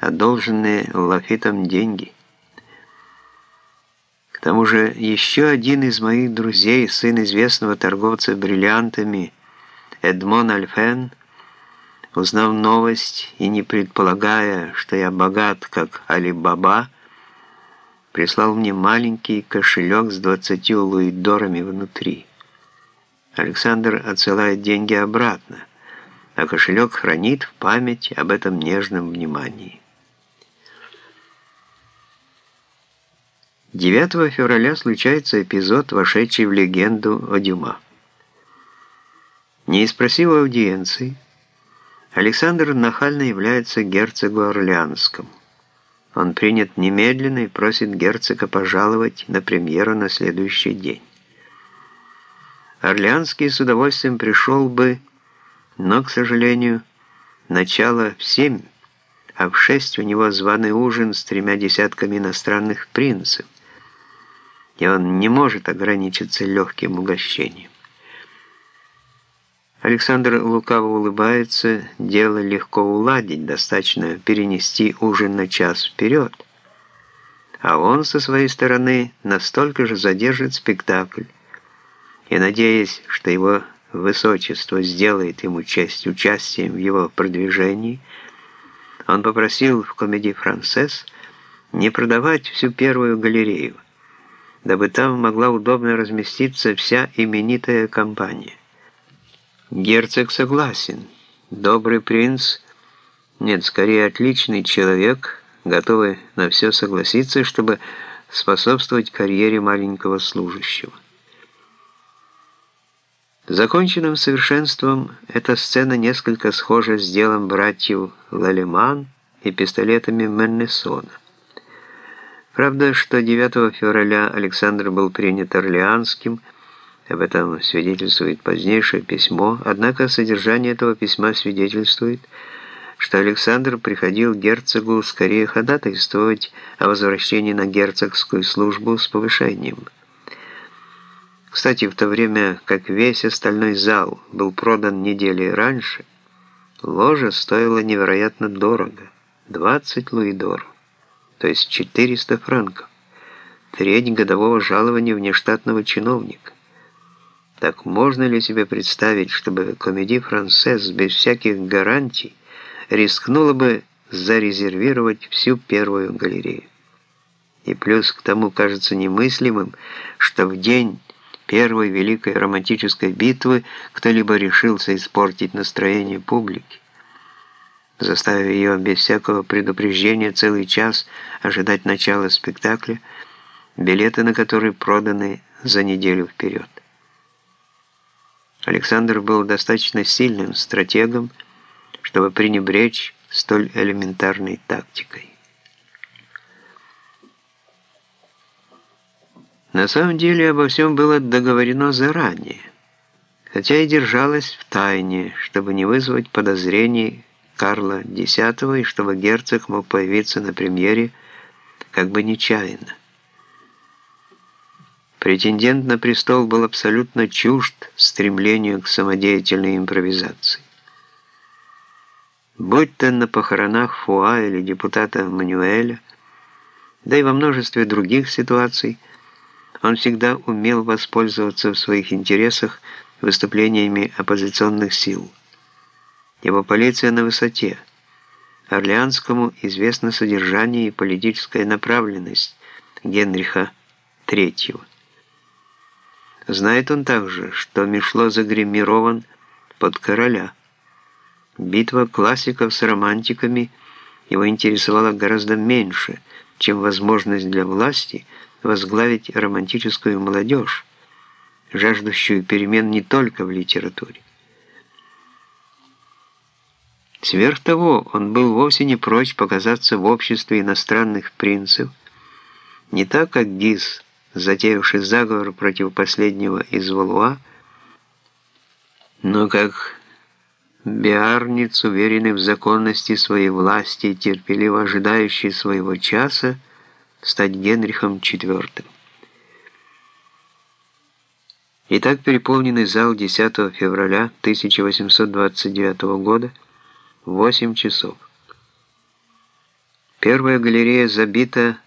одолженные Лафитом деньги. К тому же еще один из моих друзей, сын известного торговца бриллиантами Эдмон Альфен, узнав новость и не предполагая, что я богат, как Али-Баба, прислал мне маленький кошелек с двадцатью луидорами внутри. Александр отсылает деньги обратно, а кошелек хранит в память об этом нежном внимании. 9 февраля случается эпизод, вошедший в легенду о Дюма. Не спросив аудиенции, Александр нахально является герцогу Орлеанскому. Он принят немедленно и просит герцога пожаловать на премьеру на следующий день. Орлеанский с удовольствием пришел бы, но, к сожалению, начало в семь, а в шесть у него званый ужин с тремя десятками иностранных принцев, и он не может ограничиться легким угощением. Александр лукаво улыбается, дело легко уладить, достаточно перенести ужин на час вперед. А он со своей стороны настолько же задержит спектакль, и, надеясь, что его высочество сделает ему честь участием в его продвижении, он попросил в комедии «Францесс» не продавать всю первую галерею, дабы там могла удобно разместиться вся именитая компания. Герцог согласен. Добрый принц, нет, скорее отличный человек, готовый на все согласиться, чтобы способствовать карьере маленького служащего. Законченным совершенством эта сцена несколько схожа с делом братьев Лалеман и пистолетами Меннесона. Правда, что 9 февраля Александр был принят Орлеанским, об этом свидетельствует позднейшее письмо, однако содержание этого письма свидетельствует, что Александр приходил герцогу скорее ходатайствовать о возвращении на герцогскую службу с повышением. Кстати, в то время, как весь остальной зал был продан недели раньше, ложа стоила невероятно дорого – 20 луидоров, то есть 400 франков, треть годового жалования внештатного чиновника. Так можно ли себе представить, чтобы комедий «Францесс» без всяких гарантий рискнула бы зарезервировать всю первую галерею? И плюс к тому кажется немыслимым, что в день первой великой романтической битвы кто-либо решился испортить настроение публики, заставив ее без всякого предупреждения целый час ожидать начала спектакля, билеты на который проданы за неделю вперед. Александр был достаточно сильным стратегом, чтобы пренебречь столь элементарной тактикой. На самом деле обо всем было договорено заранее, хотя и держалось в тайне, чтобы не вызвать подозрений Карла X и чтобы герцог мог появиться на премьере как бы нечаянно. Претендент на престол был абсолютно чужд стремлению к самодеятельной импровизации. Будь то на похоронах Фуа или депутата Мануэля, да и во множестве других ситуаций, он всегда умел воспользоваться в своих интересах выступлениями оппозиционных сил. Его полиция на высоте. Орлеанскому известно содержание и политическая направленность Генриха III. Знает он также, что Мишло загримирован под короля. Битва классиков с романтиками его интересовала гораздо меньше, чем возможность для власти возглавить романтическую молодежь, жаждущую перемен не только в литературе. Сверх того, он был вовсе не прочь показаться в обществе иностранных принцев, не так, как Гиз, затеявший заговор против последнего из Валуа, но как биарниц, уверенный в законности своей власти и терпеливо ожидающий своего часа, стать Генрихом IV. Итак, переполненный зал 10 февраля 1829 года, 8 часов. Первая галерея забита